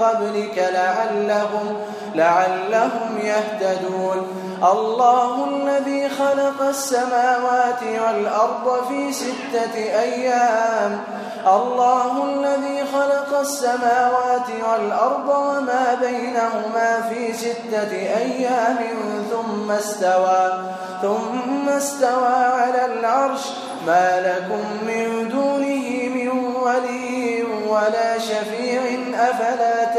قبلك لعلهم, لعلهم يهتدون. الله الذي خلق السماوات والأرض في ستة أيام. الله الذي خلق السماوات والأرض وما بينهما في ستة أيام. ثم استوى ثم استوى على العرش. ما لكم من دونه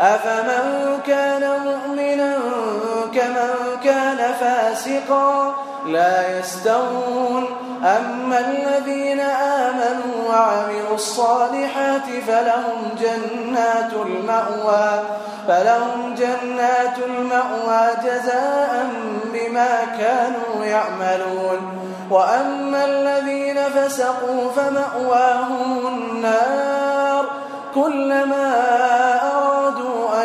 أفمن كان مؤمنا كمن كان فاسقا لا يستوون أما الذين آمنوا وعملوا الصالحات فلهم جنات المأوى فلهم جنات المأوى جزاء بما كانوا يعملون وأما الذين فسقوا فمأواهم النار كلما أرادوا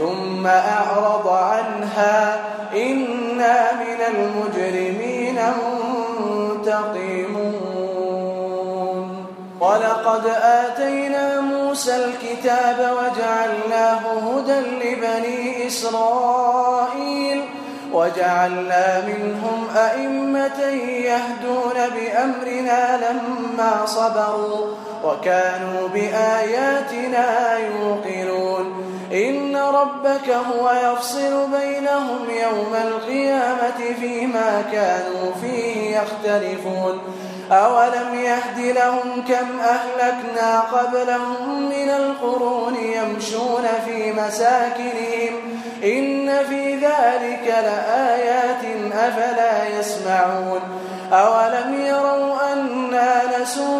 ثم أعرض عنها. إنا من المجرمين منتقمون. ولقد آتينا موسى الكتاب وجعلناه هدى لبني إسرائيل. وجعلنا منهم أئمة يهدون بأمرنا لما صبروا. وكانوا بآياتنا يوقنون. إن ربك هو يفصل بينهم يوم القيامة فيما كانوا فيه يختلفون. أولم يهد لهم كم أهلكنا قبلهم من القرون يمشون في مساكنهم؟ إن في ذلك لآيات أفلا يسمعون؟ أولم يروا أنا نسوق